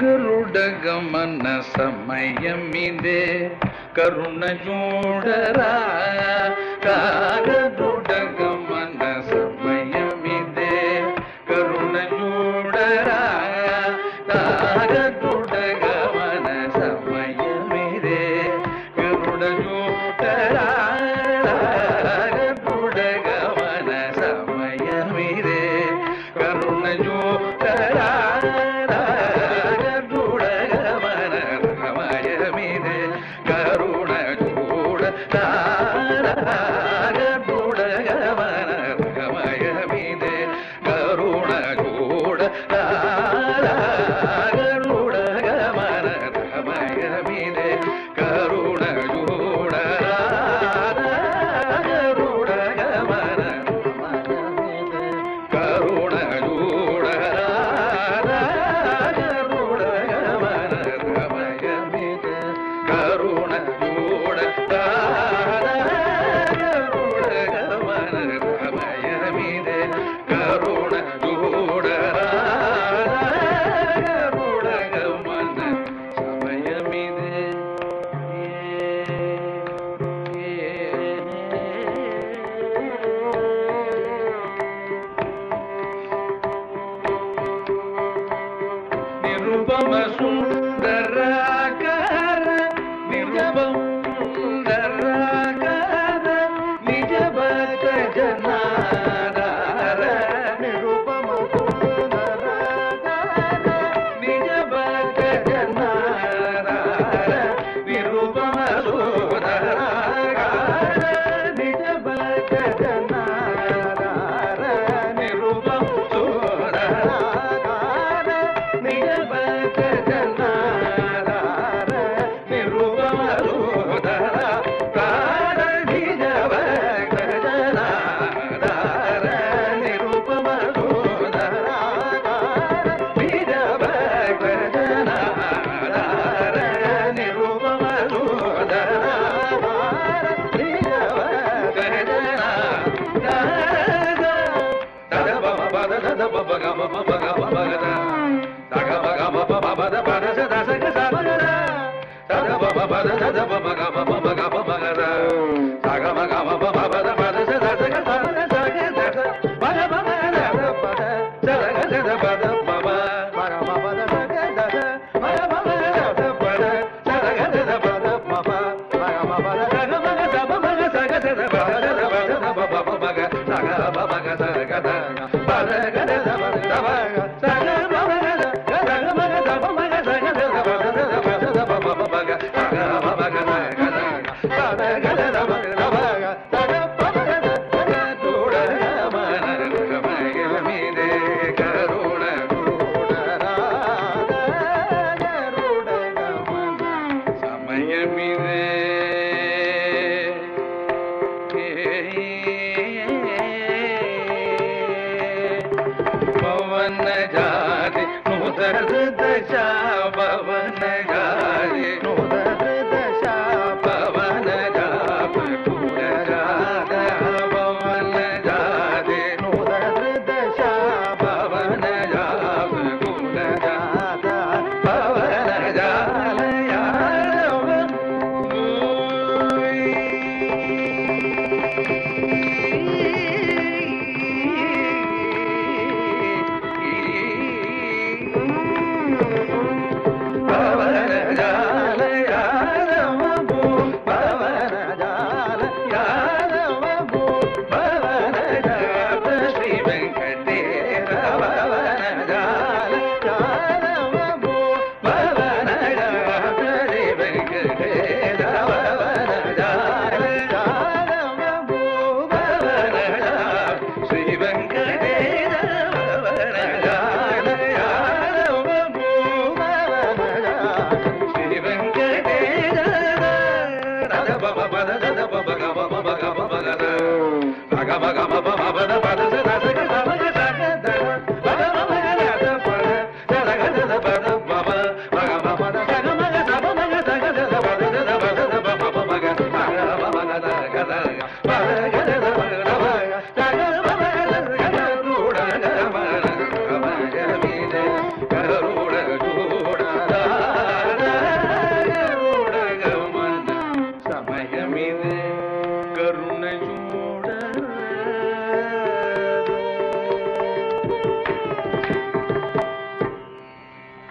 ಗರುಡಗಮನ ಸಮಯಮಿದೆ ಕರುಣ ಜೋಡರ ಕಾಗದು Cause Nirupama సుందరాకార Nirupama సుందరాకార నిజ భక్త జనాధార నిరుపమ సుందరాకార నిజ భక్త జనాధార నిరుపమ సుందరాకార నిజ భక్త జనాధార నిరుపమ సుందరాకార గమ పద పద సద సగ సద పద పద நிலமிதே பவன ஜாதி முதல் தசா நினைவு கருணையும்